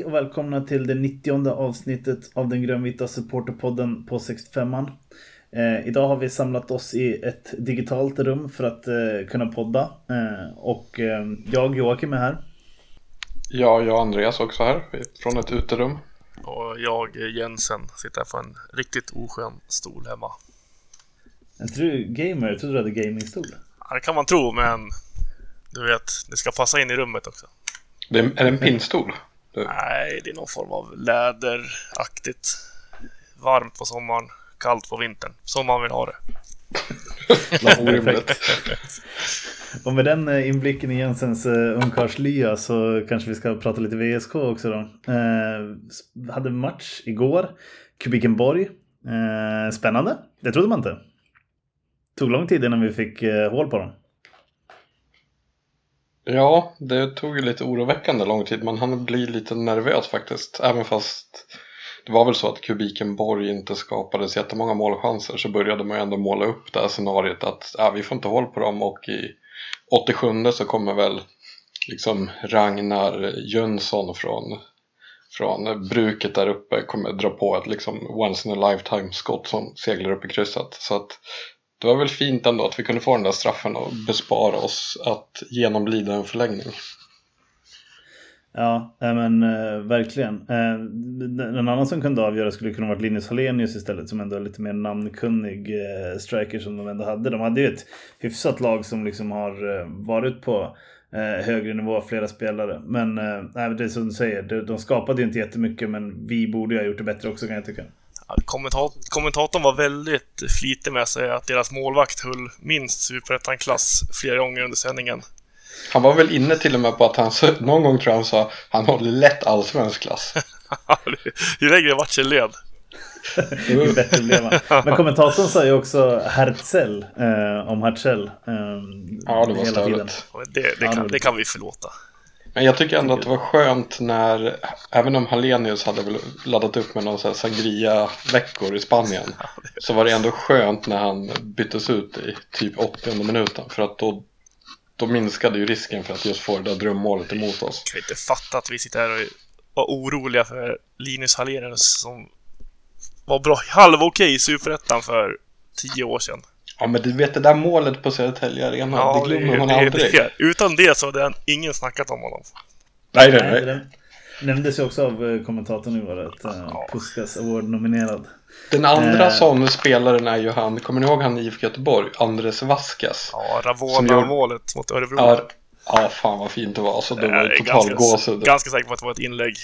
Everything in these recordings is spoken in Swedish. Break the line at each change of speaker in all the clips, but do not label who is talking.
Hej och välkomna till det 90 avsnittet av den grönvita supporterpodden på 65an. Eh, idag har vi samlat oss i ett digitalt rum för att eh, kunna podda. Eh, och eh, jag, Joakim, är här.
Ja, jag och Andreas också här från ett uterum.
Och jag, Jensen, sitter på en riktigt oskön stol hemma.
Är du gamer? Jag trodde du hade gamingstol.
Ja, det kan man tro, men du vet, det ska passa in i rummet också.
Det är, är det en pinnstol? Du.
Nej, det är någon form av läderaktigt. Varmt på sommaren, kallt på vintern. Som man vill ha det.
Och med den eh, inblicken i Jensens uh, ungkarlslya så kanske vi ska prata lite VSK också då. Eh, hade match igår. Kubikenborg. Eh, spännande. Det trodde man inte. Tog lång tid innan vi fick eh, hål på dem.
Ja, det tog ju lite oroväckande lång tid. Man hann bli lite nervös faktiskt. Även fast det var väl så att Kubikenborg inte skapade så jättemånga målchanser så började man ju ändå måla upp det här scenariot att äh, vi får inte håll på dem och i 87 så kommer väl liksom Ragnar Jönsson från, från bruket där uppe kommer dra på ett liksom once in a lifetime skott som seglar upp i krysset. Så att det var väl fint ändå att vi kunde få den där straffen och bespara oss att genomlida en förlängning.
Ja, men eh, verkligen. Eh, en annan som kunde avgöra skulle kunna varit Linus Hallenius istället som ändå är lite mer namnkunnig eh, striker som de ändå hade. De hade ju ett hyfsat lag som liksom har eh, varit på eh, högre nivå, flera spelare. Men eh, det är som du säger, de, de skapade ju inte jättemycket men vi borde ju ha gjort det bättre också kan jag tycka.
Kommentat kommentatorn var väldigt flitig med att säga att deras målvakt höll minst superettan-klass flera gånger under sändningen.
Han var väl inne till och med på att han någon gång tror jag han sa han håller lätt allsvensk klass.
Ju längre matchen led.
Ju bättre blev han. Men kommentatorn sa ju också Hertzell eh, om Hertzell. Eh,
ja, det var störigt.
Det, det, kan, det kan vi förlåta.
Men jag tycker ändå att det var skönt när, även om Hallenius hade väl laddat upp med någon sån här sangria-veckor i Spanien så var det ändå skönt när han byttes ut i typ 80 minuten för att då, då minskade ju risken för att just få det där drömmålet emot oss.
Jag kan inte fatta att vi sitter här och var oroliga för Linus Hallenius som var bra, halv okej i Superettan för tio år sedan.
Ja men du vet det där målet på Södertälje Arena, ja, det glömmer man det, aldrig.
Det. Utan det så hade ingen snackat om honom.
Nej, nej, nej. Det
nämndes ju också av eh, kommentatorn i år att uh, Puskas Award-nominerad.
Den andra eh. sån spelaren är ju han, kommer ni ihåg han i IFK Göteborg? Andres Vaskas.
Ja, Ravona-målet mot Örebro.
Ja, ja, fan vad fint det var. Alltså, det var total gåshud.
Ganska säker på att det var ett inlägg.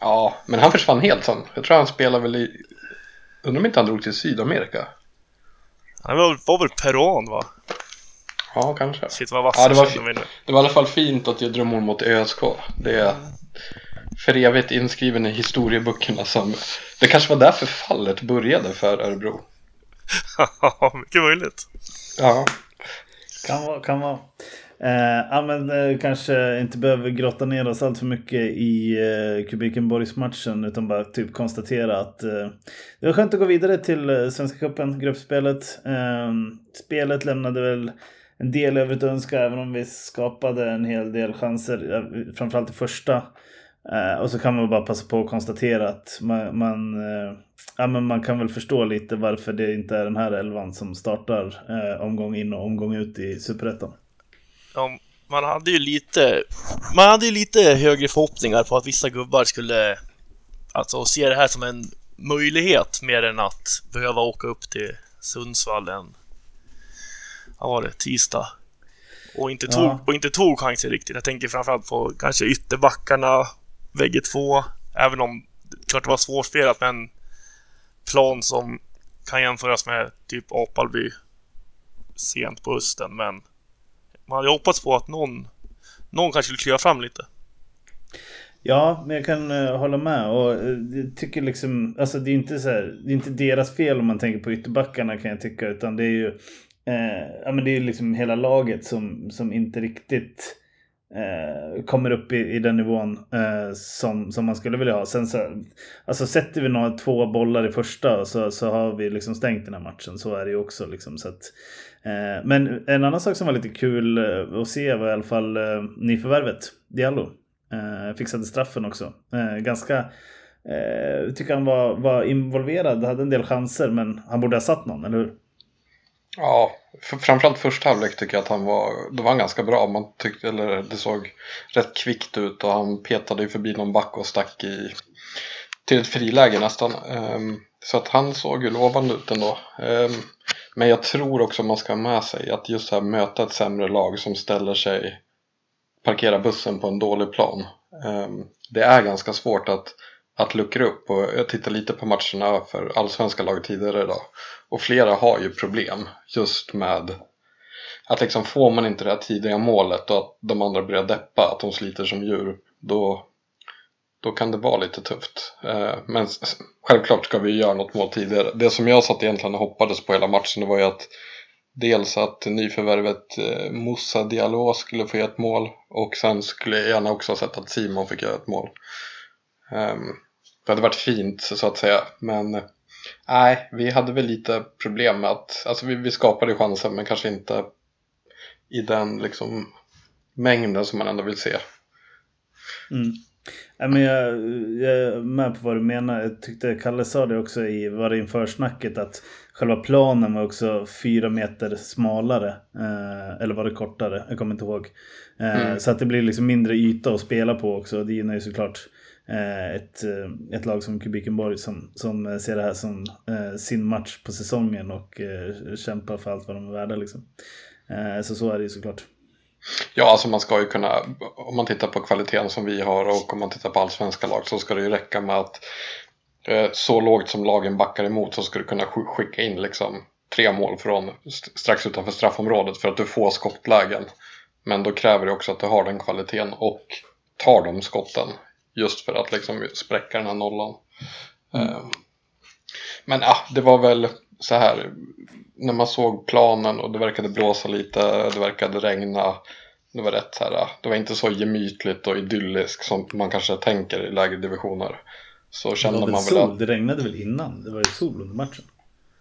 Ja, men han försvann helt sen. Jag tror han spelar väl i... Undrar om inte han drog till Sydamerika?
Han var, var väl peruan va?
Ja, kanske.
Shit vad
ja, det, var det var i alla fall fint att jag drömde mot ÖSK. Det är för evigt inskriven i historieböckerna som... Det kanske var därför fallet började för Örebro.
Ja, mycket möjligt.
Ja.
Kan vara, kan vara. Eh, ja, men eh, kanske inte behöver grotta ner oss allt för mycket i eh, Kubikenborgs-matchen utan bara typ konstatera att eh, det var skönt att gå vidare till eh, Svenska Cupen, gruppspelet. Eh, spelet lämnade väl en del övrigt att önska även om vi skapade en hel del chanser, framförallt i första. Eh, och så kan man bara passa på att konstatera att man, man, eh, ja, men man kan väl förstå lite varför det inte är den här elvan som startar eh, omgång in och omgång ut i Superettan
ja, man hade ju lite, man hade ju lite högre förhoppningar på att vissa gubbar skulle alltså se det här som en möjlighet mer än att behöva åka upp till Sundsvall en, vad var det, tisdag och inte tog, ja. och inte tog chansen riktigt. Jag tänker framförallt på kanske ytterbackarna, bägge två, även om klart det var svårspelat men plan som kan jämföras med typ Apalby sent på hösten men man hade hoppats på att någon, någon kanske skulle kliva fram lite.
Ja, men jag kan uh, hålla med. Och uh, jag tycker liksom, alltså det är inte så här, det är inte deras fel om man tänker på ytterbackarna kan jag tycka. Utan det är ju, uh, ja men det är liksom hela laget som, som inte riktigt kommer upp i, i den nivån som, som man skulle vilja ha. Sen så, alltså sätter vi några två bollar i första så, så har vi liksom stängt den här matchen. Så är det ju också liksom. Så att, Eh, Eh, men en annan sak som var lite kul eh, att se var i alla fall eh, nyförvärvet, Diallo. Fixade straffen också. Ganska, tycker han var, var involverad, hade en del chanser men han borde ha satt någon, eller hur?
Ja, framförallt första halvlek tycker jag att han var, då var han ganska bra. Man tyckte, eller det såg rätt kvickt ut och han petade ju förbi någon back och stack i, till ett friläge nästan. Um, så att han såg ju lovande ut ändå. Um, men jag tror också man ska ha med sig att just här möta ett sämre lag som ställer sig parkera bussen på en dålig plan. Ehm, det är ganska svårt att, att luckra upp och jag tittar lite på matcherna för allsvenska lag tidigare idag. Och flera har ju problem just med att liksom får man inte det här tidiga målet och att de andra börjar deppa, att de sliter som djur, då, då kan det vara lite tufft. Eh, men självklart ska vi göra något mål tidigare. Det som jag satt egentligen och hoppades på hela matchen det var ju att dels att nyförvärvet eh, Moussa Diallo skulle få göra ett mål och sen skulle jag gärna också ha sett att Simon fick göra ett mål. Ehm, det hade varit fint så att säga men nej, vi hade väl lite problem med att, alltså vi, vi skapade chansen men kanske inte i den liksom mängden som man ändå vill se.
Mm. Men jag, jag är med på vad du menar. Jag tyckte Kalle sa det också i var inför snacket att själva planen var också fyra meter smalare. Eh, eller var det kortare? Jag kommer inte ihåg. Eh, mm. Så att det blir liksom mindre yta att spela på också. Det gynnar ju såklart eh, ett, eh, ett lag som Kubikenborg som, som ser det här som eh, sin match på säsongen och eh, kämpar för allt vad de är värda. Liksom. så så är det ju såklart.
Ja, alltså man ska ju kunna, om man tittar på kvaliteten som vi har och om man tittar på allsvenska lag så ska det ju räcka med att eh, så lågt som lagen backar emot så ska du kunna skicka in liksom tre mål från strax utanför straffområdet för att du får skottlägen. Men då kräver det också att du har den kvaliteten och tar de skotten just för att liksom spräcka den här nollan. Mm. Men ja, det var väl så här när man såg planen och det verkade blåsa lite, det verkade regna. Det var rätt så här, det var inte så gemytligt och idylliskt som man kanske tänker i lägre divisioner. Så kände
det
man
väl sol, att... Det regnade väl innan? Det var ju sol under matchen.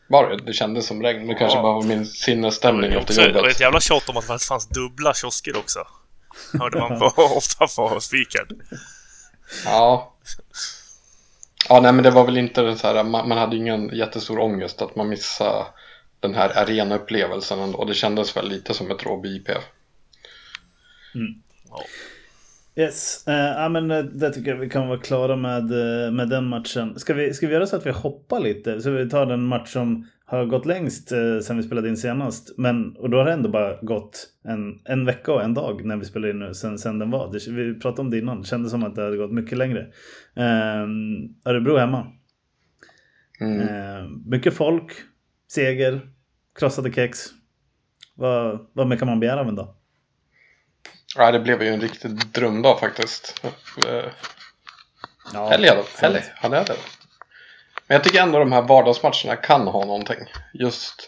Var det? Det kändes som regn. Det kanske ja. bara var min sinnesstämning efter jobbet.
Det var ett jävla tjat om att det fanns dubbla kiosker också. Hörde man på, ofta på speakern.
Ja. Ja, nej men det var väl inte så här, man, man hade ingen jättestor ångest att man missade den här arenaupplevelsen och det kändes väl lite som ett Råby IP.
Mm. Ja. Yes, uh, ja, men eh, det tycker jag vi kan vara klara med, uh, med den matchen. Ska vi, ska vi göra så att vi hoppar lite? Så vi tar den match som har gått längst uh, sen vi spelade in senast. Men, och då har det ändå bara gått en, en vecka och en dag när vi spelade in nu sen, sen den var. Det, vi pratade om det innan, det kändes som att det hade gått mycket längre. Uh, Örebro hemma. Mm. Uh, mycket folk, seger, krossade kex. Vad, vad mer kan man begära av en dag?
Ja, det blev ju en riktig drömdag faktiskt. Ja, Helg hade det. Men jag tycker ändå de här vardagsmatcherna kan ha någonting. Just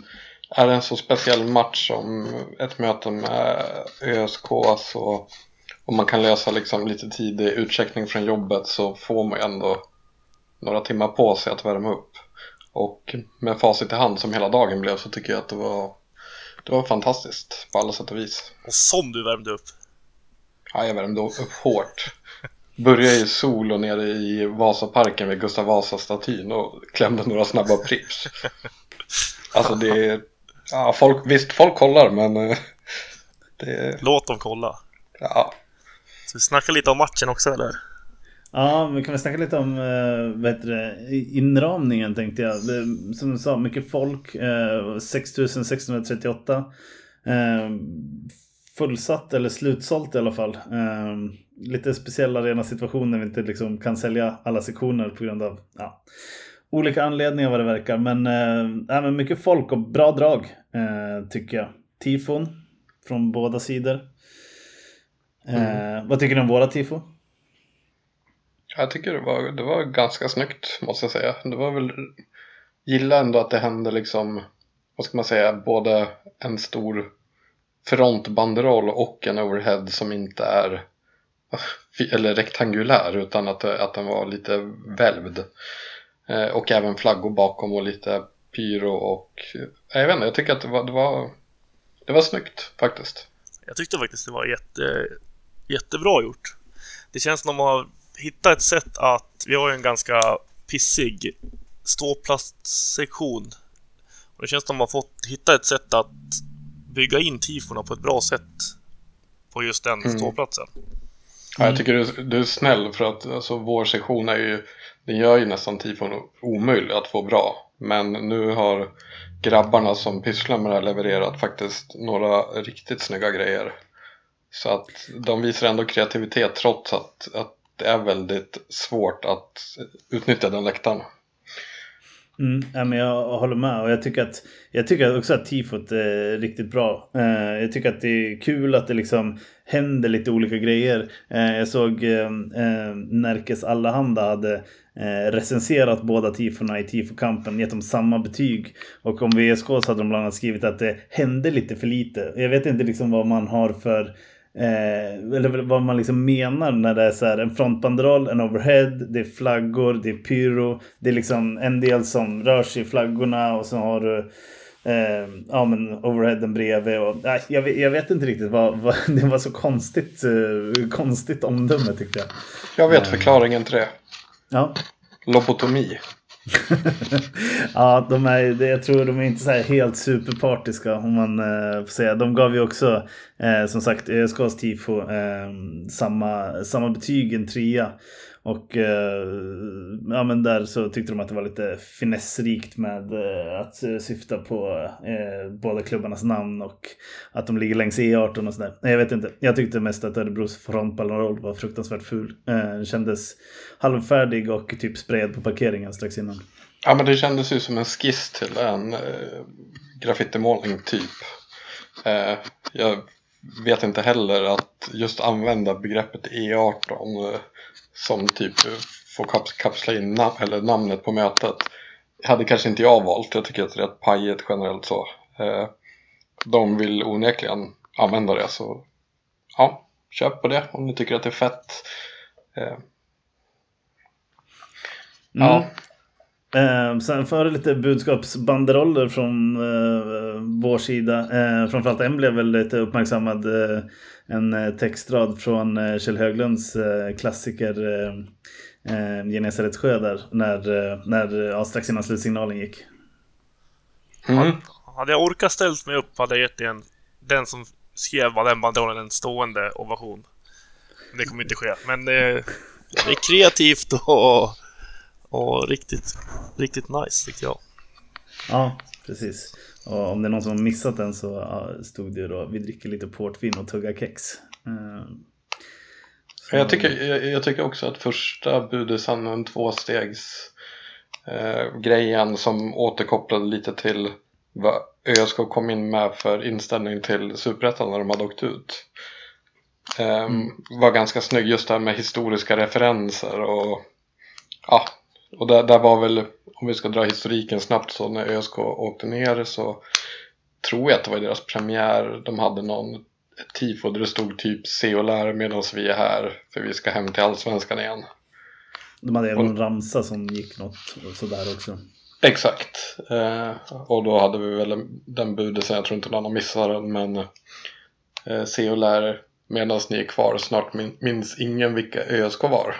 är det en så speciell match som ett möte med ÖSK så om man kan lösa liksom lite tidig utcheckning från jobbet så får man ju ändå några timmar på sig att värma upp. Och med facit i hand som hela dagen blev så tycker jag att det var, det var fantastiskt på alla sätt och vis.
Och som du värmde upp!
Ja, jag värmde upp hårt. Började i sol och nere i Vasaparken vid Gustav Vasa-statyn och klämde några snabba prips. Alltså det är... Ja, folk, visst, folk kollar men... Eh, det...
Låt dem kolla.
Ja.
Så vi snackar lite om matchen också eller?
Ja, vi kan väl snacka lite om äh, heter det, inramningen tänkte jag. Som du sa, mycket folk. Äh, 6638. Äh, fullsatt eller slutsålt i alla fall. Eh, lite speciella rena situationer vi inte liksom kan sälja alla sektioner på grund av ja, olika anledningar vad det verkar. Men, eh, men mycket folk och bra drag eh, tycker jag. Tifon från båda sidor. Mm. Vad tycker ni om våra tifo?
Jag tycker det var, det var ganska snyggt måste jag säga. Det var väl, gillar ändå att det hände liksom, vad ska man säga, både en stor frontbanderoll och en overhead som inte är eller rektangulär utan att, att den var lite välvd. Eh, och även flaggor bakom och lite pyro och jag vet inte, jag tycker att det var, det var, det var snyggt faktiskt.
Jag tyckte faktiskt det var jätte, jättebra gjort. det känns som de har hittat ett sätt att, vi har ju en ganska pissig ståplatssektion. Och det känns som de har fått hitta ett sätt att bygga in tifona på ett bra sätt på just den
Mm.
ståplatsen.
Ja, jag tycker du, du är snäll för att alltså, vår sektion är ju Den gör ju nästan tifon omöjlig att få bra. Men nu har grabbarna som pysslar med det här levererat faktiskt några riktigt snygga grejer. Så att de visar ändå kreativitet trots att, att det är väldigt svårt att utnyttja den läktaren
Mm, ja, men jag håller med och jag tycker, att, jag tycker också att tifot är riktigt bra. Eh, jag tycker att det är kul att det liksom händer lite olika grejer. Eh, jag såg ehm, ehm, Närkes Allahanda hade eh, recenserat båda tifona i tifokampen, gett dem samma betyg. Och om VSK så hade de bland annat skrivit att det hände lite för lite. Jag vet inte liksom vad man har för Eh, eller vad man liksom menar när det är så här en frontbanderoll, en overhead, det är flaggor, det är pyro. Det är liksom en del som rör sig i flaggorna och så har du eh, ja, men overheaden bredvid. Och, nej, jag, vet- jag vet inte riktigt vad, vad det var så konstigt, eh, konstigt omdöme tyckte jag.
Jag vet förklaringen till det
Ja.
Lobotomi
ja, de är, jag tror de är inte så här helt superpartiska om man eh, får säga. De gav ju också, eh, som sagt, ÖSKs tifo eh, samma, samma betyg, en trea. Och eh, ja, men där så tyckte de att det var lite finessrikt med eh, att syfta på eh, båda klubbarnas namn och att de ligger längs E18 och sådär. Nej, jag vet inte. Jag tyckte mest att Örebros frontbanderoll var fruktansvärt ful. Eh, kändes halvfärdig och typ sprayad på parkeringen strax innan.
Ja men det kändes ju som en skiss till en eh, graffitimålning typ. Eh, jag vet inte heller att just använda begreppet E18 eh, som typ får kaps kapsla in na- eller namnet på mötet. Hade kanske inte jag valt, jag tycker att det är rätt pajigt generellt så. Eh, de vill onekligen använda det så ja, köp på det om ni tycker att det är fett. Eh, Ja.
Mm. Eh, sen jag lite budskapsbanderoller från eh, vår sida. Eh, framförallt en blev väl lite uppmärksammad. Eh, en eh, textrad från eh, Kjell Höglunds eh, klassiker eh, eh, Genesarets sjö där. När, eh, när, ja, strax innan slutsignalen gick.
mm.
Hade jag orkat ställt mig upp hade jag gett en, den som skrev den banderollen en stående ovation. Men Det kommer inte ske. Men det, det är kreativt och, och riktigt, riktigt nice tyckte jag.
Ja, precis. Och om det är någon som har missat den så stod det ju då vi dricker lite portvin och tuggar kex. Eh, så-
Jag tycker, jag, jag tycker också att första budisen, en tvåstegs eh, grejen som återkopplade lite till vad ÖSK kom in med för inställning till Superettan när de hade åkt ut. Ehm, Var ganska snygg just det här med historiska referenser och ja, och där, där var väl, om vi ska dra historiken snabbt så när ÖSK åkte ner så tror jag att det var deras premiär de hade någon tifo där det stod typ se och lär medan vi är här för vi ska hem till allsvenskan igen.
De hade även en ramsa som gick något och sådär också.
Exakt. Eh, och då hade vi väl den budisen, jag tror inte någon har missat den men eh, se och lär medan ni är kvar snart min, minns ingen vilka ÖSK var.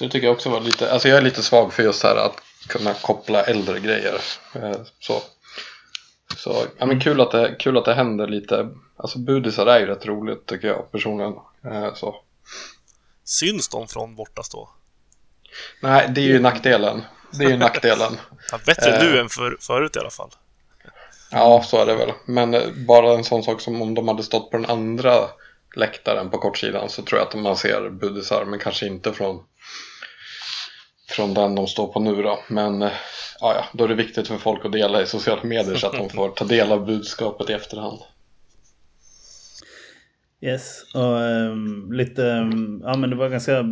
Så det tycker jag också var lite, alltså jag är lite svag för just här att kunna koppla äldre grejer. Eh, så. Så, ja men kul att det, kul att det händer lite, alltså budisar är ju rätt roligt tycker jag personligen. Eh, så.
Syns de från bortastå?
Nej, det är ju nackdelen. Det är ju nackdelen.
Ja, bättre
Eh.
nu än för, förut i alla fall.
Ja, så är det väl. Men eh, bara en sån sak som om de hade stått på den andra läktaren på kortsidan så tror jag att man ser budisar, men kanske inte från från den de står på nu då. Men äh, ja, då är det viktigt för folk att dela i sociala medier så att de får ta del av budskapet i efterhand.
Yes, och um, lite, um, ja men det var ganska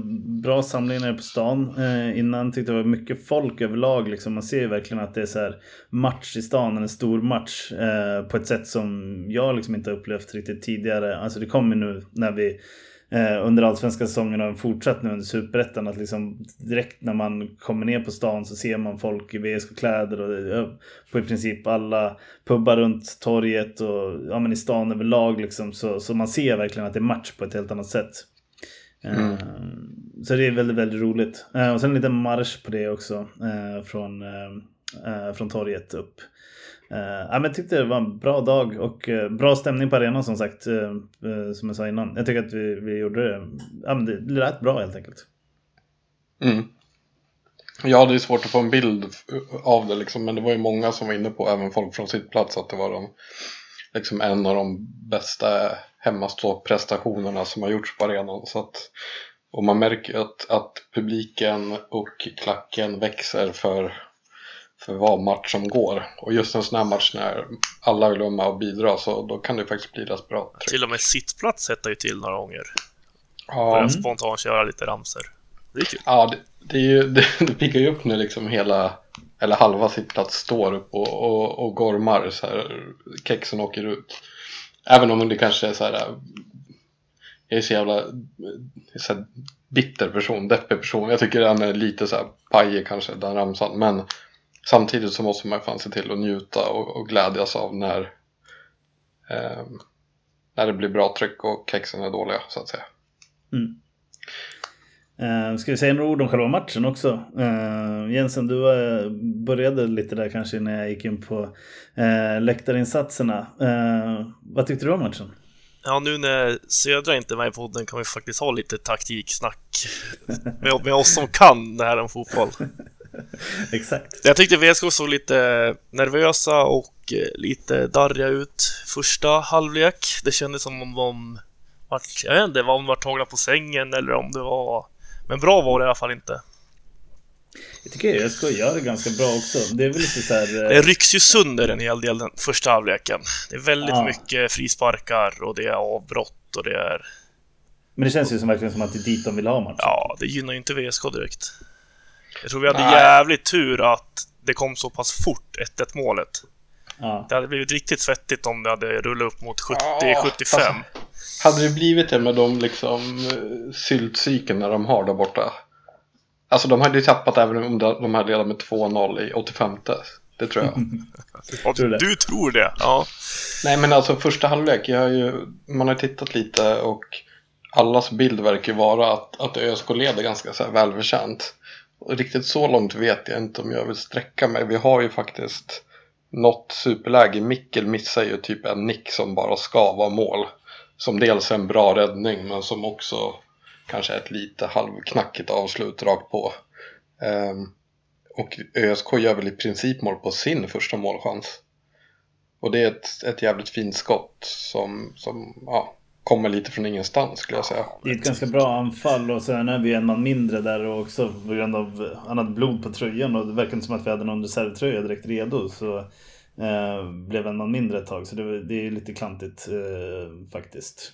bra samling nere på stan uh, innan. Tyckte det var mycket folk överlag liksom. Man ser ju verkligen att det är så här match i stan, en stor match uh, på ett sätt som jag liksom inte har upplevt riktigt tidigare. Alltså det kommer nu när vi eh, under allsvenska säsongen och fortsatt nu under superettan att liksom direkt när man kommer ner på stan så ser man folk i VSK-kläder och eh, på i princip alla pubbar runt torget och ja, men i stan överlag liksom så, så man ser verkligen att det är match på ett helt annat sätt. Mm. Så det är väldigt, väldigt roligt. Och sen en liten marsch på det också från, från torget upp. Eh, ja, men jag tyckte det var en bra dag och eh, bra stämning på arenan som sagt. Eh, som jag sa innan. Jag tycker att vi, vi gjorde det. Ja, men det lät bra helt enkelt.
Mm. Ja, det är svårt att få en bild av det liksom, men det var ju många som var inne på, även folk från sitt plats, att det var de, liksom en av de bästa hemmastå-prestationerna som har gjorts på arenan. Så att, och man märker att, att publiken och klacken växer för, för vad match som går. Och just en sån här match när alla vill vara med och bidra så då kan det faktiskt bli rätt bra.
Till och med sittplats hettar ju till några gånger. Ja. Börjar spontant köra lite ramser. Det är kul.
Ja, det, det, är ju, det, det piggar ju upp när liksom hela, eller halva sittplats står upp och, och, och gormar så här. Kexen åker ut. Även om det kanske är så här. Jag är så jävla så här, bitter person, deppig person. Jag tycker den är lite så här pajig kanske, den ramsan. Men samtidigt så måste man fan se till att njuta och, och glädjas av när, eh, när det blir bra tryck och kexen är dåliga så att säga. Mm.
Uh, ska vi säga några ord om själva matchen också? Uh, Jensen, du uh, började lite där kanske när jag gick in på uh, läktarinsatserna. Uh, vad tyckte du om matchen?
Ja, nu när Södra inte är med i podden kan vi faktiskt ha lite taktiksnack med, med oss som kan det här om fotboll.
Exakt.
Jag tyckte VSK såg lite nervösa och lite darriga ut första halvlek. Det kändes som om de jag vet inte om de var tagna på sängen eller om det var men bra var det i alla fall inte.
Jag tycker ÖSK gör det ganska bra också. Det är väl lite så här...
Eh, det rycks ju sönder en hel del den första halvleken. Det är väldigt ja. mycket frisparkar och det är avbrott och det är...
Men det känns ju som verkligen som att det är dit de vill ha matchen.
Ja, det gynnar ju inte VSK direkt. Jag tror vi hade Nej. jävligt tur att det kom så pass fort 1-1 målet. Ja. Det hade blivit riktigt svettigt om det hade rullat upp mot 70-75. Ja,
hade det blivit det med de liksom syltcykeln när de har där borta? Alltså de hade ju tappat även om de hade ledat med 2-0 i 85 Det tror jag.
ja, du, du tror det? Ja.
Nej men alltså första halvlek, jag har ju, man har tittat lite och allas bild verkar vara att, att ÖSK leder ganska så här välförtjänt. Riktigt så långt vet jag inte om jag vill sträcka mig. Vi har ju faktiskt något superläge. Mickel missar ju typ en nick som bara ska vara mål som dels är en bra räddning men som också kanske är ett lite halvknackigt avslut rakt på. Um, och ÖSK gör väl i princip mål på sin första målchans. Och det är ett, ett jävligt fint skott som, som ja, kommer lite från ingenstans skulle jag säga.
Det är ett ganska bra anfall och sen är vi en man mindre där och också på grund av annat blod på tröjan och det verkar inte som att vi hade någon reservtröja direkt redo. Så Eh, blev en man mindre ett tag så det, det är lite klantigt eh, faktiskt.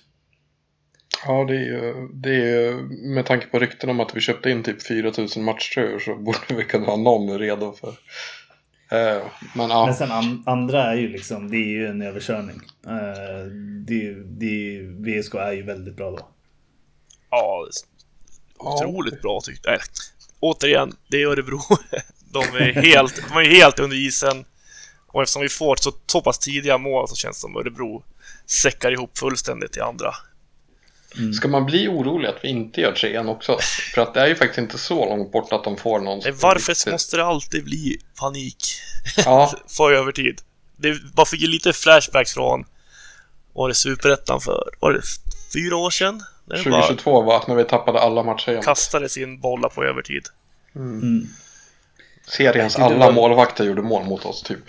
Ja, det är ju, det är med tanke på rykten om att vi köpte in typ 4000 matchtröjor så borde vi kunna ha någon redo för. Eh, men, ja.
men sen an, andra är ju liksom, det är ju en överkörning. Eh, det, det, VSK är ju väldigt bra då.
Ja, otroligt ja. bra tyckte jag. Återigen, det är Örebro. De är helt, de är helt under isen. Och eftersom vi får så, så pass tidiga mål så känns det som Örebro säckar ihop fullständigt i andra.
Mm. Ska man bli orolig att vi inte gör trean också? För att det är ju faktiskt inte så långt bort att de får någon
Varför riktigt... måste det alltid bli panik? Ja. för övertid. Det bara fick ju lite flashbacks från Var det Superettan för? Var det fyra år sedan?
2022 va? När vi tappade alla matcher igen.
Kastade sin bolla på övertid.
Mm. Mm. Seriens alla var... målvakter gjorde mål mot oss typ.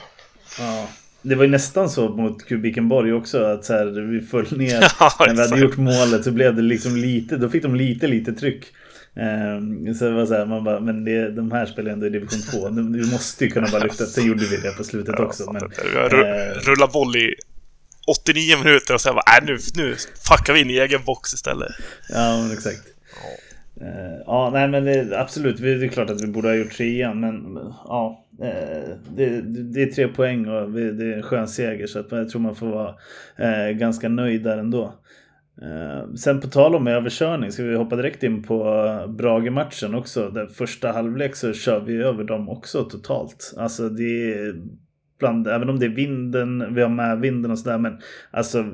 Ja. Det var ju nästan så mot Kubikenborg också att så här, vi föll ner ja, när vi hade gjort målet så blev det liksom lite, då fick de lite lite tryck. Um, så det var så här, man bara, men det, de här spelar ändå i division 2. Vi måste ju kunna bara lyfta. Sen gjorde vi det på slutet ja, också. Men,
uh, rulla boll i 89 minuter och sen bara, äh, nu, nu fuckar vi in i egen box istället.
Ja, men exakt. Uh, Eh, ja, nej men det, absolut. Det är klart att vi borde ha gjort trean, men ja. Uh, det, det, är tre poäng och det är en skön seger så att jag tror man får vara uh, ganska nöjd där ändå. sen på tal om överkörning ska vi hoppa direkt in på Brage-matchen också. Där första halvlek så kör vi över dem också totalt. Alltså det är bland, även om det är vinden, vi har med vinden och sådär, men alltså,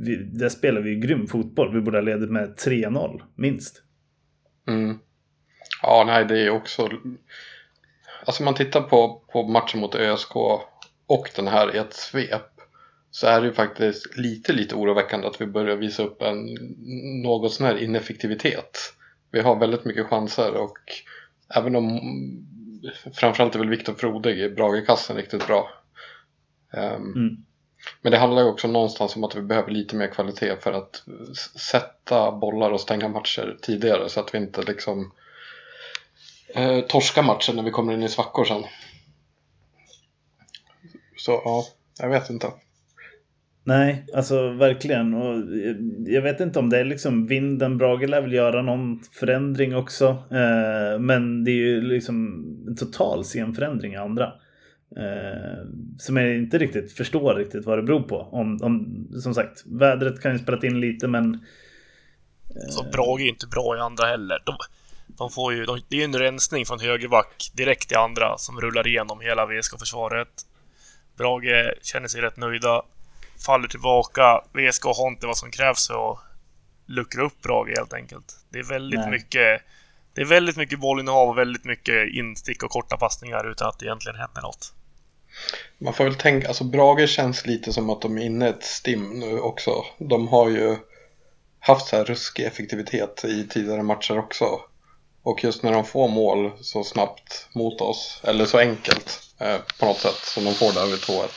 vi, där spelar vi ju grym fotboll. Vi borde ha ledit med 3-0, minst.
Mm. Ja, nej, det är också... Alltså man tittar på, på matchen mot ÖSK och den här i ett svep så är det ju faktiskt lite, lite oroväckande att vi börjar visa upp en något sån här ineffektivitet. Vi har väldigt mycket chanser och även om framförallt är väl Viktor Frodig i Bragekassen riktigt bra. Um, mm. Men det handlar ju också någonstans om att vi behöver lite mer kvalitet för att sätta bollar och stänga matcher tidigare så att vi inte liksom eh, torskar matchen när vi kommer in i svackor sen. Så ja, jag vet inte.
Nej, alltså verkligen. Och eh, jag vet inte om det är liksom vinden. Brage lär väl göra någon förändring också. Eh, men det är ju liksom en total scenförändring i andra. Eh, som jag inte riktigt förstår riktigt vad det beror på. Om, om, som sagt, vädret kan ju spela in lite men...
Eh... Så Brage är inte bra i andra heller. De, de får ju, de, det är ju en rensning från högerback direkt i andra som rullar igenom hela VSK-försvaret. Brage känner sig rätt nöjda faller tillbaka. VSK har inte vad som krävs för att luckra upp Brage helt enkelt. Det är väldigt Nej. mycket det är väldigt mycket bollinnehav och väldigt mycket instick och korta passningar utan att det egentligen händer något.
Man får väl tänka, alltså Brage känns lite som att de är inne i ett stim nu också. De har ju haft så här ruskig effektivitet i tidigare matcher också. Och just när de får mål så snabbt mot oss, eller så enkelt eh, på något sätt som de får där vid 2-1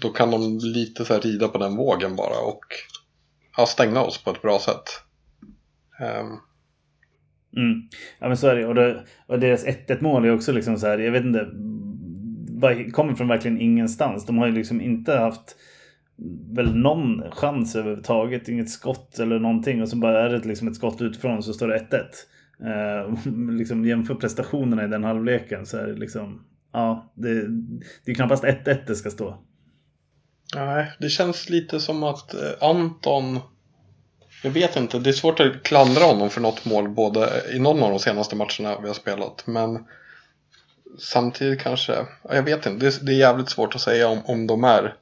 då kan de lite så här rida på den vågen bara och ja, stänga oss på ett bra sätt. Um.
Mm. Ja men så är det. Och, det, och deras 1-1 mål är också liksom så här, jag vet inte, kommer från verkligen ingenstans. De har ju liksom inte haft väl någon chans överhuvudtaget, inget skott eller någonting och så bara är det liksom ett skott utifrån så står det 1-1. Eh, liksom jämför prestationerna i den halvleken så är det liksom, ja, det, det är knappast 1-1 det ska stå.
Nej, det känns lite som att eh, Anton jag vet inte, det är svårt att klandra honom för något mål både i någon av de senaste matcherna vi har spelat men samtidigt kanske, jag vet inte, det är, jävligt svårt att säga om, om de är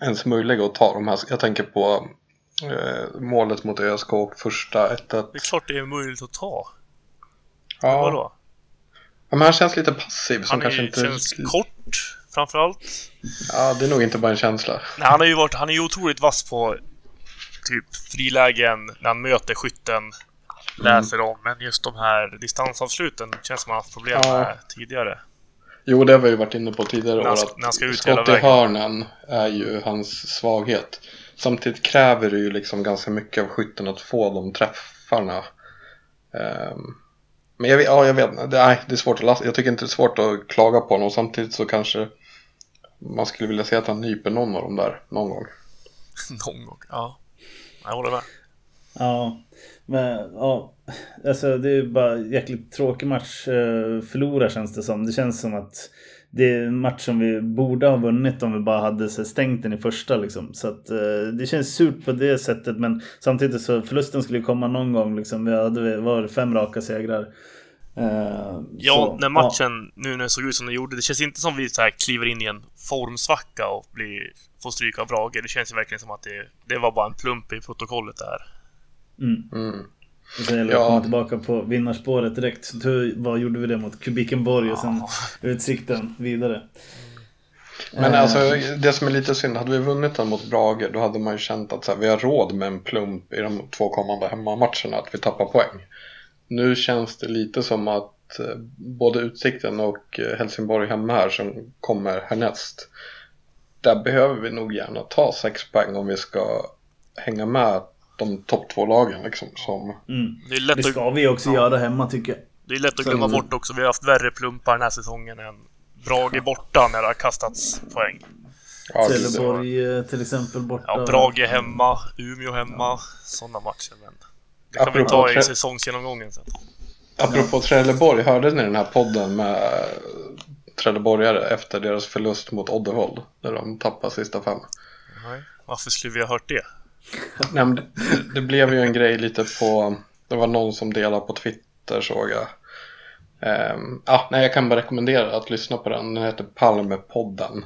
ens möjliga att ta de här, jag tänker på eh, målet mot ÖSK och första 1
Det är klart det är möjligt att ta.
Ja. Vadå? Ja, men han känns lite passiv. Som
han kanske inte... känns kort framförallt.
Ja, det är nog inte bara en känsla.
Nej, han har ju varit, han är ju otroligt vass på typ frilägen när han möter skytten, läser mm. om. Men just de här distansavsluten känns som han haft problem ja. med tidigare.
Jo, det har vi ju varit inne på tidigare
när
år.
Att när han ska ut
skott i hörnen är ju hans svaghet. Samtidigt kräver det ju liksom ganska mycket av skytten att få de träffarna. Um, men jag vet, ja, jag vet nej, det är svårt att lasta. Jag tycker inte det är svårt att klaga på honom. Samtidigt så kanske man skulle vilja se att han nyper någon av dem där någon gång.
någon gång, ja. Jag håller med.
Ja, men ja, alltså det är bara jäkligt tråkig match. Eh, förlora känns det som. Det känns som att det är en match som vi borde ha vunnit om vi bara hade stängt den i första liksom. Så att eh, det känns surt på det sättet. Men samtidigt så förlusten skulle komma någon gång liksom. Vi hade var fem raka segrar.
Uh, ja, så, när matchen ja. nu när det såg ut som den gjorde. Det känns inte som vi så här kliver in i en formsvacka och blir, får stryka av Brage. Det känns ju verkligen som att det, det var bara en plump i protokollet där.
Mm. Mm. Och sen gäller det ja. att komma tillbaka på vinnarspåret direkt. Så tur, vad gjorde vi det mot Kubikenborg och sen Utsikten vidare.
Men alltså det som är lite synd, hade vi vunnit den mot Brage då hade man ju känt att så här, vi har råd med en plump i de två kommande hemmamatcherna, att vi tappar poäng. Nu känns det lite som att eh, både Utsikten och eh, Helsingborg hemma här som kommer härnäst. Där behöver vi nog gärna ta sex poäng om vi ska hänga med de topp två lagen liksom. Som...
Mm. Det, är lätt det ska att... vi också ja. göra hemma tycker jag.
Det är lätt att glömma bort också. Vi har haft värre plumpar den här säsongen än Brage borta när det har kastats poäng.
Ja, Trelleborg eh, till exempel borta.
Ja, Brage hemma, Umeå hemma. Ja. Sådana matcher. Men... Det kan Apropå vi ta i tre... säsongsgenomgången sen.
Apropå Trelleborg, hörde ni den här podden med Trelleborgare efter deras förlust mot Oddevold? När de tappade sista fem.
Nej, varför skulle vi ha hört det?
Nej, men det, det blev ju en grej lite på, det var någon som delade på Twitter såg jag. Um, ah, nej, jag kan bara rekommendera att lyssna på den. Den heter Palmepodden.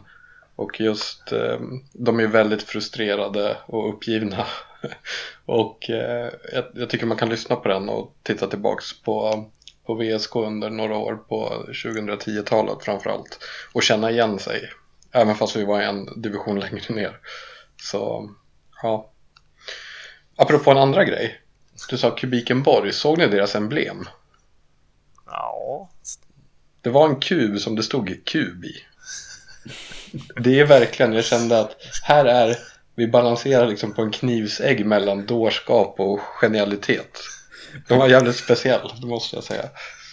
Och just um, de är väldigt frustrerade och uppgivna. och uh, jag, jag, tycker man kan lyssna på den och titta tillbaks på, på VSK under några år på 2010-talet framförallt. Och känna igen sig. Även fast vi var en division längre ner. Så, ja. Apropå en andra grej. Du sa Kubikenborg, såg ni deras emblem?
Ja.
Det var en kub som det stod kub i. Det är verkligen, jag kände att här är, vi balanserar liksom på en knivsägg mellan dårskap och genialitet. De var jävligt speciell, det måste jag säga.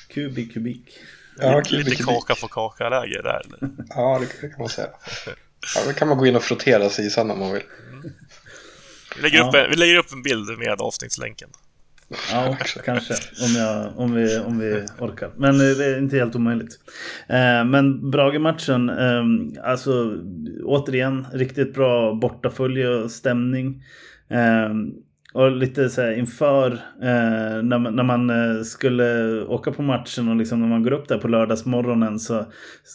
Kubik, kubik.
Ja, lite, kubik, lite kaka på kaka-läge där. Eller?
Ja, det kan man säga. Ja, det kan man gå in och frottera sig i sen om man vill.
Vi lägger, ja. upp, en, vi lägger upp en bild med avsnittslänken.
Ja, kanske. Om, jag, om, vi, om vi orkar. Men det är inte helt omöjligt. Eh, men Brage-matchen, eh, alltså återigen riktigt bra bortafölje och stämning. Eh, och lite så här inför eh, när, man, när man eh, skulle åka på matchen och liksom när man går upp där på lördagsmorgonen så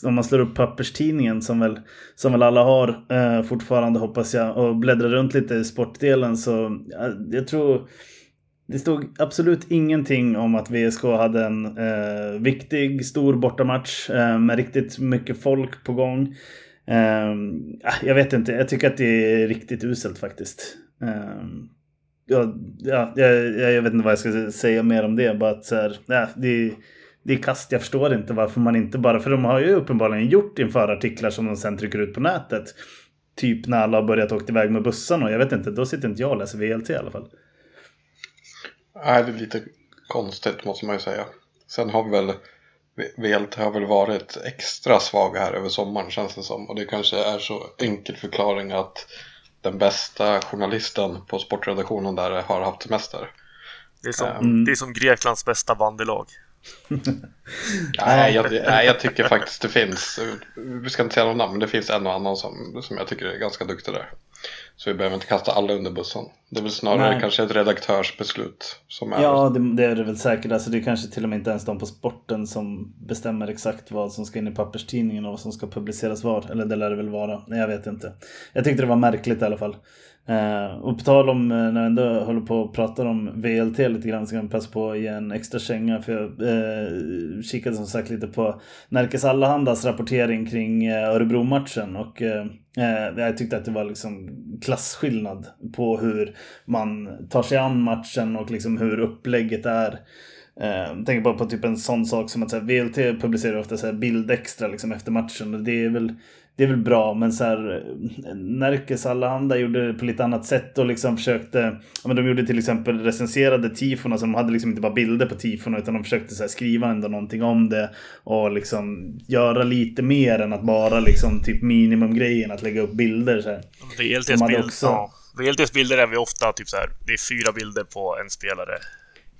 om man slår upp papperstidningen som väl, som väl alla har eh, fortfarande hoppas jag och bläddrar runt lite i sportdelen så eh, jag tror det stod absolut ingenting om att VSK hade en eh, viktig, stor bortamatch eh, med riktigt mycket folk på gång. Eh, jag vet inte, jag tycker att det är riktigt uselt faktiskt. Eh, ja, ja, jag, jag, vet inte vad jag ska säga mer om det. Bara att så här, ja, det, det är kast. Jag förstår inte varför man inte bara... För de har ju uppenbarligen gjort inför artiklar som de sen trycker ut på nätet. Typ när alla har börjat åka iväg med bussarna. Och jag vet inte, då sitter inte jag och läser VLT i alla fall.
Nej, det är lite konstigt måste man ju säga. Sen har vi väl VLT har väl varit extra svaga här över sommaren känns det som. Och det kanske är så enkel förklaring att den bästa journalisten på sportredaktionen där har haft semester.
Det är som, mm. det är som Greklands bästa bandylag.
nej, jag, nej, jag tycker faktiskt det finns, vi ska inte säga någon namn, men det finns en och annan som, som jag tycker är ganska duktig där. Så vi behöver inte kasta alla under bussen. Det är väl snarare Nej. kanske ett redaktörsbeslut som är...
Ja, det, det, är det väl säkert. Alltså, det är kanske till och med inte ens de på sporten som bestämmer exakt vad som ska in i papperstidningen och vad som ska publiceras var. Eller det lär det väl vara. Nej, jag vet inte. Jag tyckte det var märkligt i alla fall. Uh, och på tal om, uh, när jag ändå håller på och pratar om VLT lite grann så kan jag passa på att ge en extra känga. För jag uh, kikade som sagt lite på Närkes Allahandas rapportering kring uh, Örebro-matchen. Och jag tyckte att det var liksom klasskillnad på hur man tar sig an matchen och liksom hur upplägget är. Jag tänker bara på typ en sån sak som att så här, VLT publicerar ofta så här bildextra liksom efter matchen. Och det är väl det är väl bra, men så här, Närkes Allehanda gjorde det på lite annat sätt och liksom försökte, ja, men de gjorde till exempel recenserade tifona, så de hade liksom inte bara bilder på tifona utan de försökte så här, skriva ändå någonting om det och liksom göra lite mer än att bara liksom typ minimumgrejen att lägga upp bilder. Så här.
VLTs, bild, också... ja. VLTs bilder är vi ofta typ så här, det är fyra bilder på en spelare.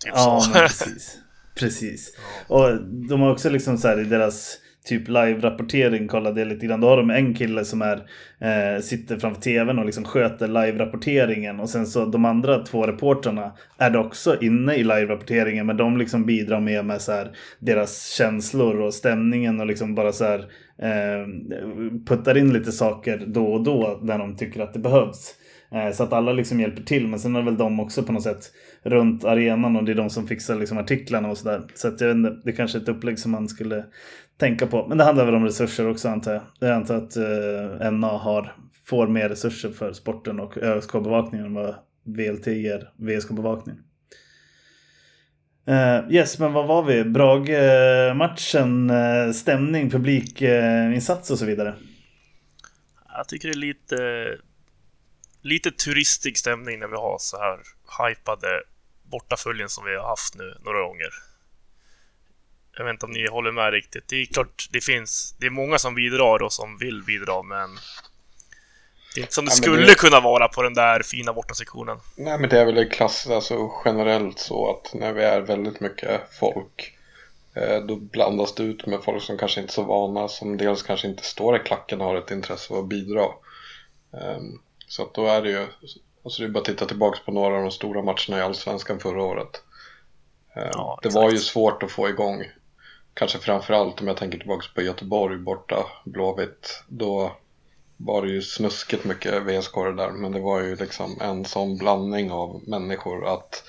Typ
ja, så. precis. Precis. Och de har också liksom så här i deras typ live-rapportering kollade jag lite grann. Då har de en kille som är, eh, sitter framför tvn och liksom sköter live-rapporteringen. Och sen så de andra två reportrarna är också inne i live-rapporteringen. Men de liksom bidrar med, med så här, deras känslor och stämningen och liksom bara så här, eh, puttar in lite saker då och då när de tycker att det behövs. Eh, så att alla liksom hjälper till. Men sen är det väl de också på något sätt runt arenan och det är de som fixar liksom artiklarna och sådär. Så att jag vet inte, det är kanske är ett upplägg som man skulle tänka på. Men det handlar väl om resurser också antar jag. Jag antar att eh, NA har, får mer resurser för sporten och ÖSK-bevakningen än vad VLT ger VSK-bevakningen. Uh, yes, men vad var vi? Brage-matchen, uh, stämning, publikinsats uh, och så vidare.
Jag tycker det är lite, lite turistig stämning när vi har så här hypade bortaföljen som vi har haft nu några gånger. Jag vet inte om ni håller med riktigt. Det är klart, det finns... Det är många som bidrar och som vill bidra, men... Det är inte som det ja, skulle det... kunna vara på den där fina bortasektionen.
Nej, men det är väl klass, alltså generellt så att när vi är väldigt mycket folk eh, då blandas det ut med folk som kanske inte är så vana, som dels kanske inte står i klacken och har ett intresse av att bidra. Ehm, så att då är det ju, alltså det är bara att titta tillbaka på några av de stora matcherna i Allsvenskan förra året. Ehm, ja, det var ju svårt att få igång. Kanske framförallt om jag tänker tillbaka på Göteborg borta, Blåvitt, då var det ju snuskigt mycket vsk där men det var ju liksom en sån blandning av människor att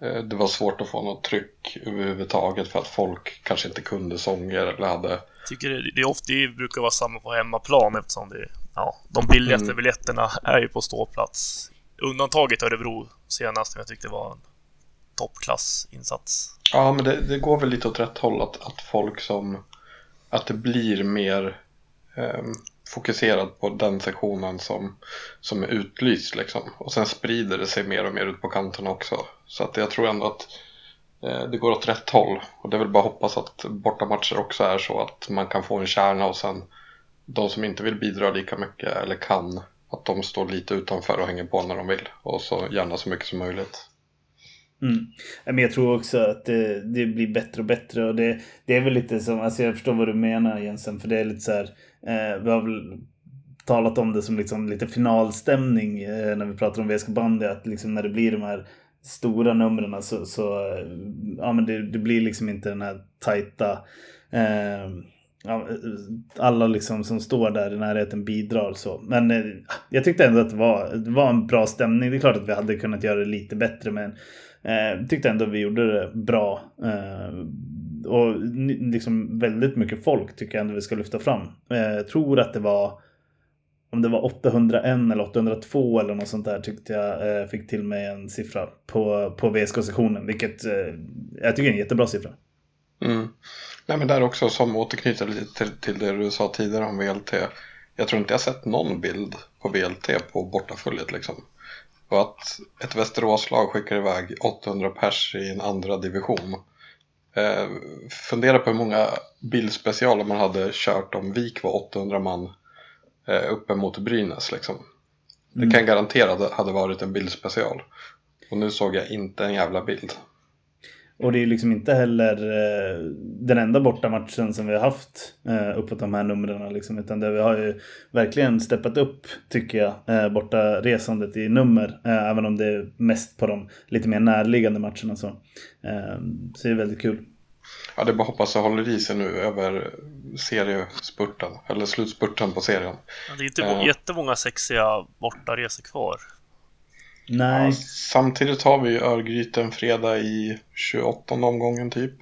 eh, det var svårt att få något tryck överhuvudtaget för att folk kanske inte kunde sånger eller hade
Jag tycker det, det, ofta, det brukar vara samma på hemmaplan eftersom det, ja, de billigaste
Mm.
biljetterna är ju på ståplats. Undantaget Örebro senast, som jag tyckte var en toppklassinsats.
Ja, men det, det går väl lite åt rätt håll att, att folk som att det blir mer ehm, fokuserat på den sektionen som, som är utlyst liksom. Och sen sprider det sig mer och mer ut på kanterna också. Så att jag tror ändå att eh, det går åt rätt håll. Och det är väl bara att hoppas att bortamatcher också är så att man kan få en kärna och sen de som inte vill bidra lika mycket eller kan att de står lite utanför och hänger på när de vill. Och så gärna så mycket som möjligt.
Mm. Men jag tror också att det, det blir bättre och bättre. Och det, det är väl lite som, alltså jag förstår vad du menar Jensen. För det är lite så här, eh, vi har väl talat om det som liksom lite finalstämning eh, när vi pratar om VSK bandy. Att liksom när det blir de här stora numren så, så eh, ja, men det, det blir liksom inte den här tajta eh, ja, eh, eh, alla liksom som står där i närheten bidrar så. Men eh, jag tyckte ändå att det var, det var en bra stämning. Det är klart att vi hade kunnat göra det lite bättre men eh, tyckte ändå vi gjorde det bra. Eh, och liksom väldigt mycket folk tycker jag ändå vi ska lyfta fram. Eh, jag tror att det var om det var 801 eller 802 eller något sånt där tyckte jag eh, fick till mig en siffra på, på VSK-sessionen. Vilket eh, jag tycker är en jättebra siffra.
Mm. Nej men där också som återknyter lite till, till det du sa tidigare om VLT. Jag tror inte jag sett någon bild på VLT på bortaföljet liksom. Och att ett Västeråslag skickar iväg 800 pers i en andra division. Eh, fundera på hur många bildspecialer man hade kört om Vik var 800 man eh, uppe mot Brynäs liksom. Det kan jag garantera det hade varit en bildspecial. Och nu såg jag inte en jävla bild.
Och det är liksom inte heller eh, den enda bortamatchen som vi har haft eh, uppåt de här numren. Liksom, utan det vi har ju verkligen steppat upp, tycker jag, eh, borta resandet i nummer. Eh, även om det är mest på de lite mer närliggande matcherna. Så, eh, så det är väldigt kul.
Ja, det är bara att hoppas det håller i sig nu över seriespurten, eller slutspurten på serien.
Men det är inte
Ja.
jättemånga sexiga bortaresor kvar.
Nej,
Ja, samtidigt har vi ju Örgryte en fredag i 28 omgången typ.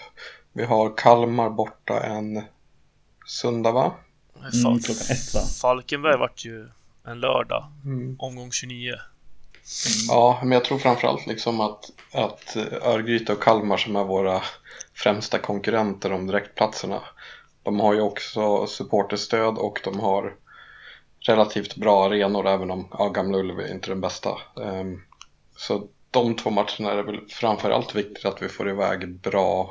Vi har Kalmar borta en söndag va?
mm,
Fal-
klockan ett va?
Falkenberg vart ju en lördag,
Mm.
omgång 29.
Ja, men jag tror framförallt liksom att, att Örgryte och Kalmar som är våra främsta konkurrenter om direktplatserna. De har ju också supporterstöd och de har relativt bra arenor även om ja, Gamla Ullevi är inte den bästa. Um, så de två matcherna är det väl framförallt viktigt att vi får iväg bra,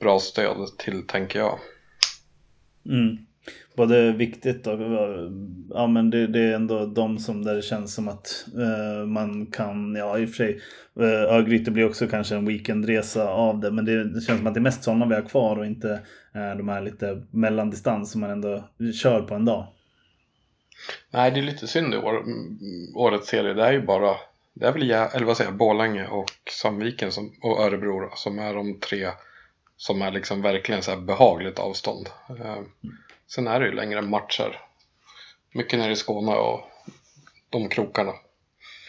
bra stöd till tänker jag.
Mm. Både viktigt och ja, men det, det är ändå de som där det känns som att eh, man kan, ja i och för sig, eh, Örgryte blir också kanske en weekendresa av det, men det, det känns som att det är mest sådana vi har kvar och inte eh, de här lite mellandistans som man ändå kör på en dag.
Nej, det är lite synd i år, årets serie. Det är ju bara, det är väl jag, eller vad säger jag, Borlänge och Sandviken som, och Örebro då, som är de tre som är liksom verkligen så här behagligt avstånd. Eh, sen är det ju längre matcher. Mycket nere i Skåne och de krokarna.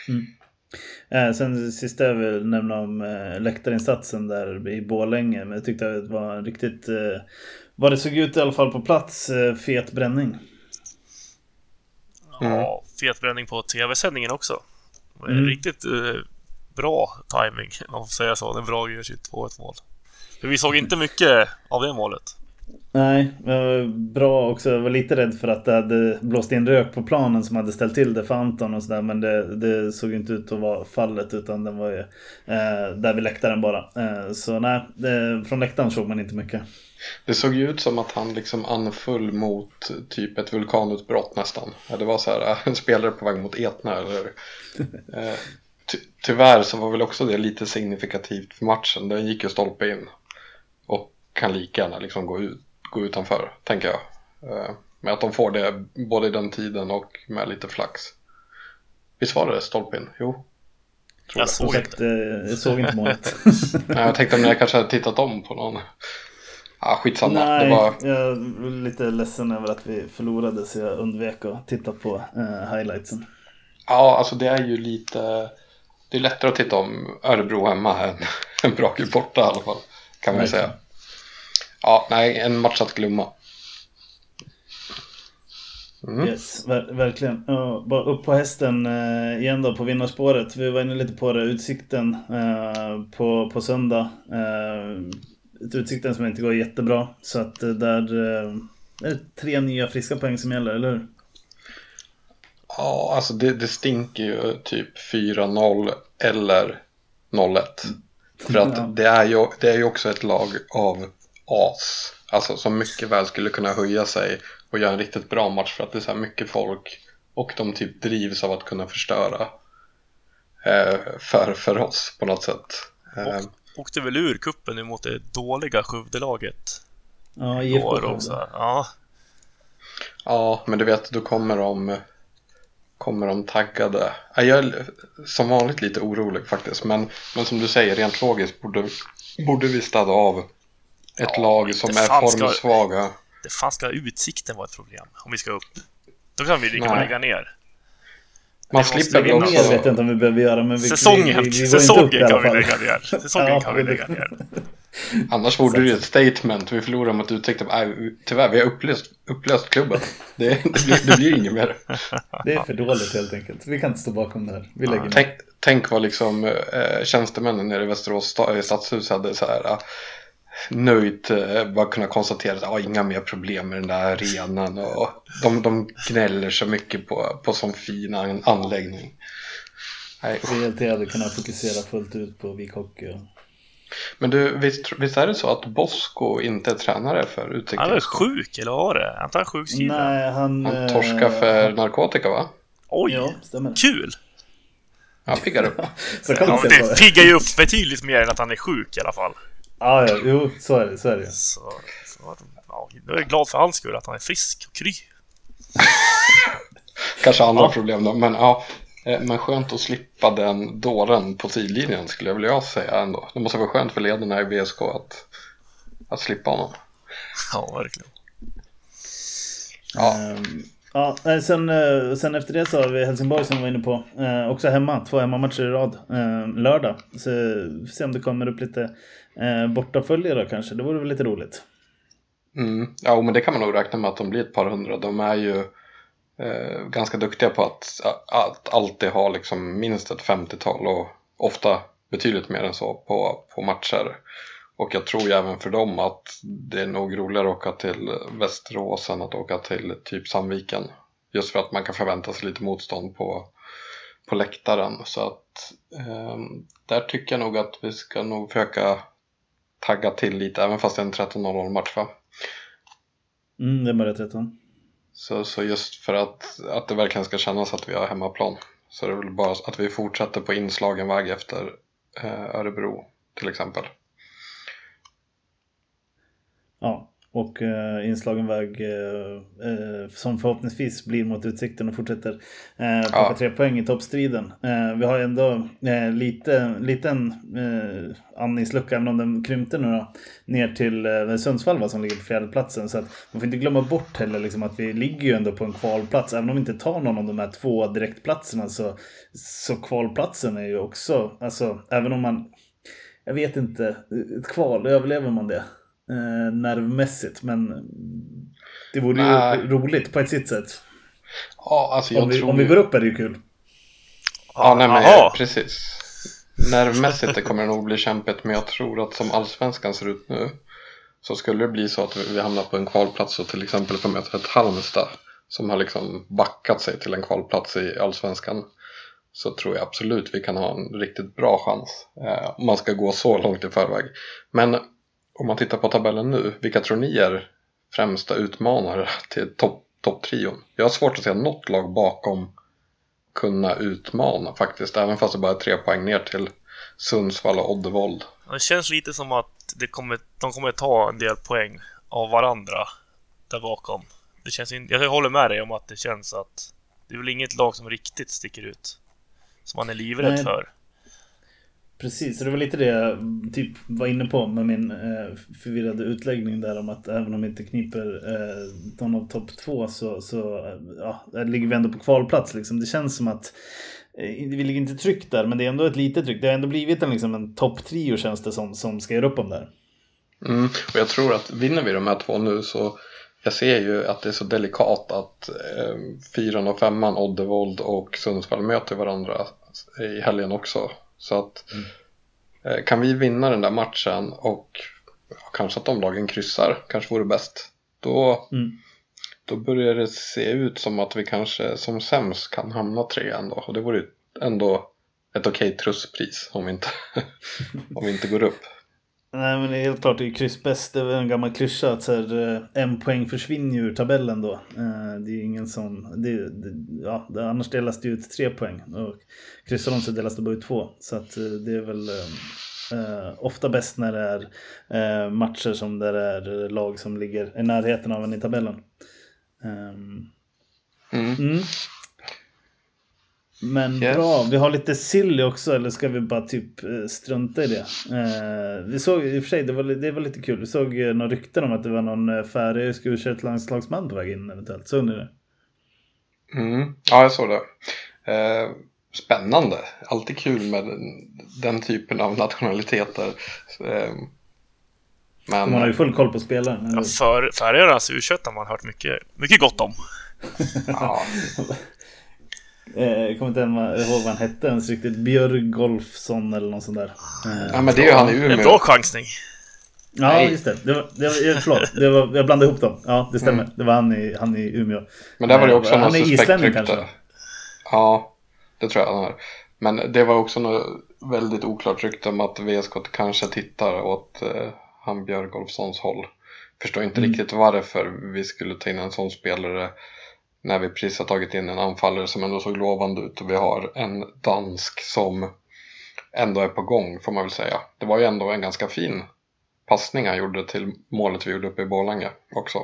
Mm.
Eh, sen sista jag vill nämna om eh, läktarinsatsen där i Borlänge, men jag tyckte att det var en riktigt, eh, vad det såg ut i alla fall på plats, eh, fet bränning.
Ja, fet bränning på tv-sändningen också.
Mm.
Riktigt eh, bra timing om man får säga så. Den bra gör sitt 2-1 mål. För vi såg inte mycket av det målet.
Nej, eh, bra också. Jag var lite rädd för att det hade blåst in rök på planen som hade ställt till det för Anton och sådär. Men det, det såg inte ut att vara fallet utan den var ju eh, där vid läktaren bara. Eh, så nej, det, från läktaren såg man inte mycket.
Det såg ju ut som att han liksom anföll mot typ ett vulkanutbrott nästan. Ja, Det var så här, en spelare på väg mot Etna eller eh, ty Tyvärr så var väl också det lite signifikativt för matchen. Den gick ju stolpe in. Och kan lika gärna liksom gå, ut, gå utanför, tänker jag. Eh, men att de får det både i den tiden och med lite flax. Visst var det stolpe in? Jo.
Jag.
Som
såg
sagt, eh, jag såg inte målet.
Nej, jag tänkte om jag kanske hade tittat om på någon Ja, skitsamma.
Nej,
var...
jag är lite ledsen över att vi förlorade så jag undvek att titta på eh, highlightsen.
Ja, alltså det är ju lite... Det är lättare att titta om Örebro hemma än, än Brage borta i alla fall. Kan man ju säga. Ja, nej, en match att glömma. Mm.
Yes, ver verkligen. Ja, bara upp på hästen eh, igen då på vinnarspåret. Vi var inne lite på det, utsikten eh, på, på söndag. Eh, utsikten som inte går jättebra. Så att eh, där eh, är det tre nya friska poäng som gäller, eller hur?
Ja, alltså det, det stinker ju typ 4-0 eller 0-1. För att
Ja.
det, är ju, det är ju också ett lag av as. Alltså som mycket väl skulle kunna höja sig och göra en riktigt bra match för att det är så här mycket folk och de typ drivs av att kunna förstöra eh, för, för oss på något sätt. Eh,
Åkte väl ur kuppen nu mot det dåliga Skövdelaget.
Ja, IFK Skövde.
också. Ja,
Ja, men du vet, då kommer de, kommer de taggade. Ja, Jag är som vanligt lite orolig faktiskt, men, men som du säger, rent logiskt borde, borde vi städa av ett
Ja,
lag som är
ska-
formsvaga.
det fan ska utsikten vara ett problem om vi ska upp. Då kan vi lika gärna lägga ner.
Man slipper
Mer
också...
vet jag inte om vi behöver göra, men vi,
Säsongen,
vi, vi, vi upp
säsongen kan vi lägga ner. Säsongen
Ja,
kan vi lägga ner.
Annars vore det ju ett statement. Vi förlorar mot Utsikten. Nej, tyvärr, vi har upplöst, upplöst klubben. Det, det, blir, det blir inget mer.
Det är för dåligt helt enkelt. Vi kan inte stå bakom det här. Vi lägger ner.
Tänk, tänk vad liksom eh, tjänstemännen nere i Västerås stadshus hade så här eh, nöjt eh, bara kunna konstatera att ah, inga mer problem med den där arenan och de, de gnäller så mycket på, på sån fin an- anläggning. Nej.
VLT hade kunnat fokusera fullt ut på Vik Hockey. och-
men du, visst, visst är det så att Bosko inte är tränare för Utsikten?
Han är sjuk, eller vad var det? Han sjukskriven?
Nej, han...
Han
eh,
torskar för narkotika va?
Oj,
Ja, stämmer.
kul!
Han piggar upp.
Så kan
Ja, det. piggar ju upp betydligt mer än att han är sjuk i alla fall.
Ja, ja, jo, så är det. Så är det.
Så, så ja, jag är glad för hans skull att han är frisk och kry.
Kanske andra
Ja.
problem då, men ja. Eh, Men skönt att slippa den dåren på sidlinjen skulle jag vilja säga ändå. Det måste vara skönt för ledarna i VSK att, att slippa honom.
Ja, verkligen.
Ja,
Ehm, Ja, eh, sen, eh, sen efter det så har vi Helsingborg som vi var inne på. Eh, också hemma, två hemmamatcher i rad. Eh, lördag. Så vi får se om det kommer upp lite eh, bortaföljare kanske. Det vore väl lite roligt.
mm. ja men det kan man nog räkna med att de blir ett par hundra. De är ju eh, ganska duktiga på att, att alltid ha liksom minst ett 50-tal och ofta betydligt mer än så på, på matcher. Och jag tror ju även för dem att det är nog roligare att åka till Västerås än att åka till typ Sandviken. Just för att man kan förvänta sig lite motstånd på, på läktaren. Så att ehm, där tycker jag nog att vi ska nog försöka tagga till lite, även fast det är en 13-0 match va?
Mm, det är bara 13.
Så, så just för att, att det verkligen ska kännas att vi har hemmaplan så är det väl bara att vi fortsätter på inslagen väg efter eh, Örebro till exempel.
Ja, och eh, inslagen väg eh, eh, som förhoppningsvis blir mot Utsikten och fortsätter eh, plocka
Ja.
tre poäng i toppstriden. Eh, vi har ändå eh, lite, liten eh, andningslucka, även om den krympte nu då, ner till eh, Sundsvall va, som ligger på fjärdeplatsen. Så att man får inte glömma bort heller liksom, att vi ligger ju ändå på en kvalplats. Även om vi inte tar någon av de här två direktplatserna så, så kvalplatsen är ju också, alltså även om man jag vet inte, ett kval, överlever man det? Eh, nervmässigt, men det vore
Nej.
ju roligt på ett sitt sätt.
Ja, alltså jag
Om vi,
tror
om vi
ju-
går upp är det ju kul.
Ja, nej men precis. Nervmässigt det kommer det nog bli kämpigt, men jag tror att som allsvenskan ser ut nu så skulle det bli så att vi vi hamnar på en kvalplats och till exempel får möta ett Halmstad som har liksom backat sig till en kvalplats i allsvenskan så tror jag absolut vi kan ha en riktigt bra chans eh, om man ska gå så långt i förväg. Men om man tittar på tabellen nu, vilka tror ni är främsta utmanare till topp topptrion? Jag har svårt att se något lag bakom kunna utmana faktiskt, även fast det bara är tre poäng ner till Sundsvall och Oddevold.
Det känns lite som att det kommer, de kommer ta en del poäng av varandra där bakom. Det känns in, jag håller med dig om att det känns att det är väl inget lag som riktigt sticker ut. Som man är livrädd
Nej.
för.
Precis, det var lite det jag typ var inne på med min eh, förvirrade utläggning där om att även om vi inte kniper eh, någon av topp två så, så eh, ja, ligger vi ändå på kvalplats. Liksom. Det känns som att eh, vi ligger inte tryggt där, men det är ändå ett litet tryck. Det har ändå blivit en, liksom, en topp-trio känns det som, som ska göra upp om där.
Mm, och jag tror att vinner vi de här två nu så jag ser ju att det är så delikat att eh, fyran och femman, Oddevold och Sundsvall möter varandra i helgen också. Så att mm. eh, kan vi vinna den där matchen och kanske att de lagen kryssar, kanske vore bäst. Då, mm. då börjar det se ut som att vi kanske som sämst kan hamna tre ändå. Och det vore ändå ett okej okay tröstpris om vi inte, om vi inte går upp.
Nej men det är helt klart det är kryss bäst. Det är väl en gammal klyscha att så här, eh, en poäng försvinner ur tabellen då. Eh, det är ingen som... Det, det, ja, annars delas det ut tre poäng. Och kryssar de så delas det bara ut två. Så att eh, det är väl eh, ofta bäst när det är eh, matcher som där det är lag som ligger i närheten av en i tabellen. Um, mm. Mm. Men yes. bra, vi har lite silly också eller ska vi bara typ eh, strunta i det? Eh, vi såg i och för sig, det var, det var lite kul, vi såg eh, några rykten om att det var någon eh, färöisk u landslagsman på väg in eventuellt. Såg ni det?
Mm. Ja, jag såg det. Eh, spännande, alltid kul med den typen av nationaliteter. Eh,
men... Man har ju full koll på spelaren.
Ja, för, Färöarnas u har man hört mycket, mycket gott om. ja.
Eh, jag kommer inte ihåg vad han hette ens riktigt. Björgolfsson eller något sånt där.
Eh, ja men det är ju han i Umeå.
En bra chansning.
Ja Nej. just det. det, var, det var, förlåt, det var, jag blandade ihop dem. Ja det stämmer. Mm. Det var han i, han i Umeå.
Men där var det också eh, Han är islänning kanske? Ja, det tror jag han är. Men det var också något väldigt oklart rykte om att VSK kanske tittar åt eh, han Björgolfssons håll. Förstår inte mm. riktigt varför vi skulle ta in en sån spelare när vi precis har tagit in en anfallare som ändå såg lovande ut och vi har en dansk som ändå är på gång får man väl säga. Det var ju ändå en ganska fin passning han gjorde till målet vi gjorde uppe i Borlänge också.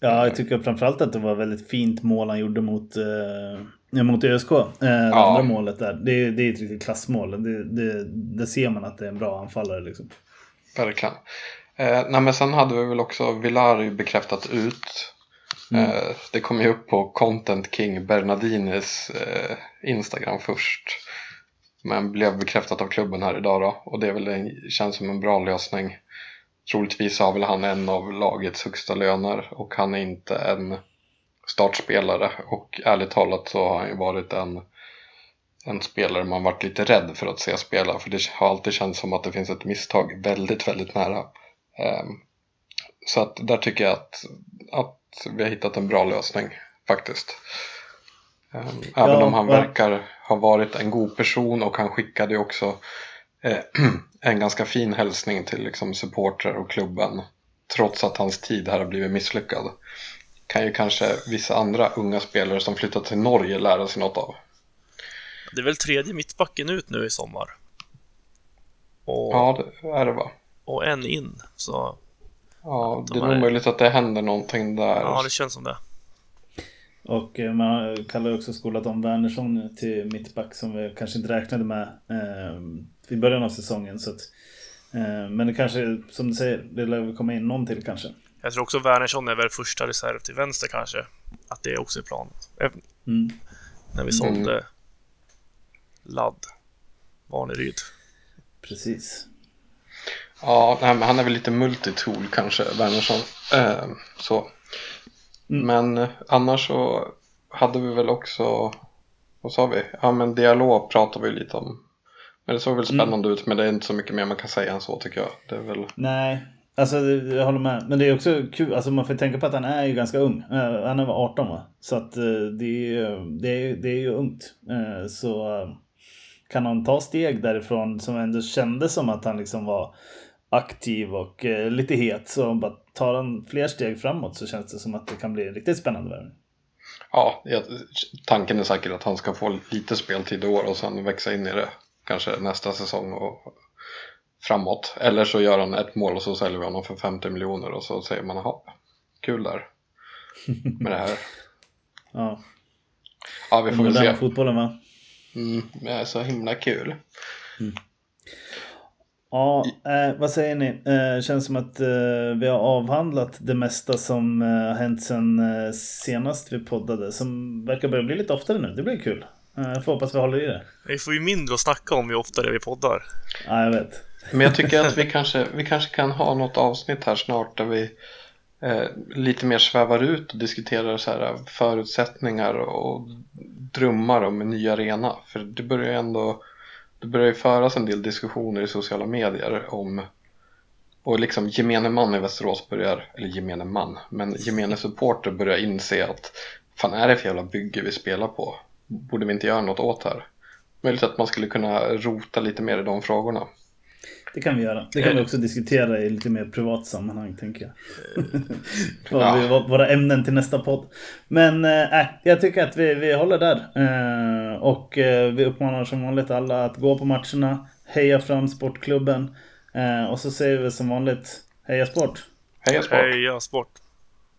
Ja, jag tycker framförallt att det var väldigt fint mål han gjorde mot, eh, mot ÖSK. Eh, det ja. andra målet där. Det, det är ett riktigt klassmål. Det, det, det, ser man att det är en bra anfallare liksom.
Verkligen. Eh, nej, men sen hade vi väl också Villar bekräftat ut Mm. Eh, det kom ju upp på Content King Bernardinis eh, Instagram först. Men blev bekräftat av klubben här idag då. Och det är väl en, känns som en bra lösning. Troligtvis har väl han en av lagets högsta löner och han är inte en startspelare. Och ärligt talat så har han ju varit en, en spelare man varit lite rädd för att se spela. För det har alltid känts som att det finns ett misstag väldigt, väldigt nära. Ehm, så att där tycker jag att, att vi har hittat en bra lösning faktiskt. Ehm, även ja, om han verkar ha varit en god person och han skickade också eh, en ganska fin hälsning till liksom, supportrar och klubben trots att hans tid här har blivit misslyckad. Kan ju kanske vissa andra unga spelare som flyttat till Norge lära sig något av.
Det är väl tredje mittbacken ut nu i sommar?
Och, ja, det är det va?
Och en in, så
Ja, det är nog möjligt att det händer någonting där.
Ja, det känns som det.
Och eh, man kallar ju också skolat om Wernersson till mittback som vi kanske inte räknade med eh, i början av säsongen. Så att, eh, men det kanske, som du säger, det lär väl komma in någon till kanske.
Jag tror också Wernersson är väl första reserv till vänster kanske. Att det också är planen. Eh, mm. När vi sålde mm. Ladd, Vaneryd.
Precis.
Ja, nej, han är väl lite multitool kanske, Wernersson. Eh, så. Mm. Men eh, annars så hade vi väl också, vad sa vi? Ja men dialog pratade vi lite om. Men det såg väl mm. spännande mm. ut men det är inte så mycket mer man kan säga än så tycker jag. Det är väl...
Nej, alltså jag håller med. Men det är också kul, alltså man får tänka på att han är ju ganska ung. Uh, han är väl 18 va? Så att uh, det, är, det, är, det är ju ungt. Så kan han ta steg därifrån som ändå kändes som att han liksom var aktiv och eh, lite het. Så bara tar han fler steg framåt så känns det som att det kan bli en riktigt spännande värvning.
Ja, tanken är säkert att han ska få lite speltid i år och sen växa in i det kanske nästa säsong och framåt. Eller så gör han ett mål och så säljer vi honom för 50 miljoner och så säger man jaha, kul där med det här.
ja.
Ja, vi får väl se.
fotbollen va?
Mm, det är så himla kul. Mm.
Ja, eh, vad säger ni? Eh, känns som att eh, vi har avhandlat det mesta som eh, har hänt sen eh, senast vi poddade. Som verkar börja bli lite oftare nu. Det blir kul. Eh, jag får hoppas vi håller i det.
Vi får ju mindre att snacka om ju oftare vi poddar.
Ja, jag vet.
Men jag tycker att vi kanske, vi kanske kan ha något avsnitt här snart där vi eh, lite mer svävar ut och diskuterar så här förutsättningar och drömmar om en ny arena. För det börjar ju ändå det börjar ju föras en del diskussioner i sociala medier om och liksom gemene man i Västerås börjar, eller gemene man, men gemene supporter börjar inse att fan är det för jävla bygge vi spelar på? Borde vi inte göra något åt här? Möjligt att man skulle kunna rota lite mer i de frågorna.
Det kan vi göra. Det kan vi också diskutera i lite mer privat sammanhang tänker jag. Ja. Våra ämnen till nästa podd. Men äh, jag tycker att vi, vi håller där. Eh, och eh, vi uppmanar som vanligt alla att gå på matcherna. Heja fram sportklubben. Eh, och så säger vi som vanligt Heja sport!
Heja sport!
Heja sport!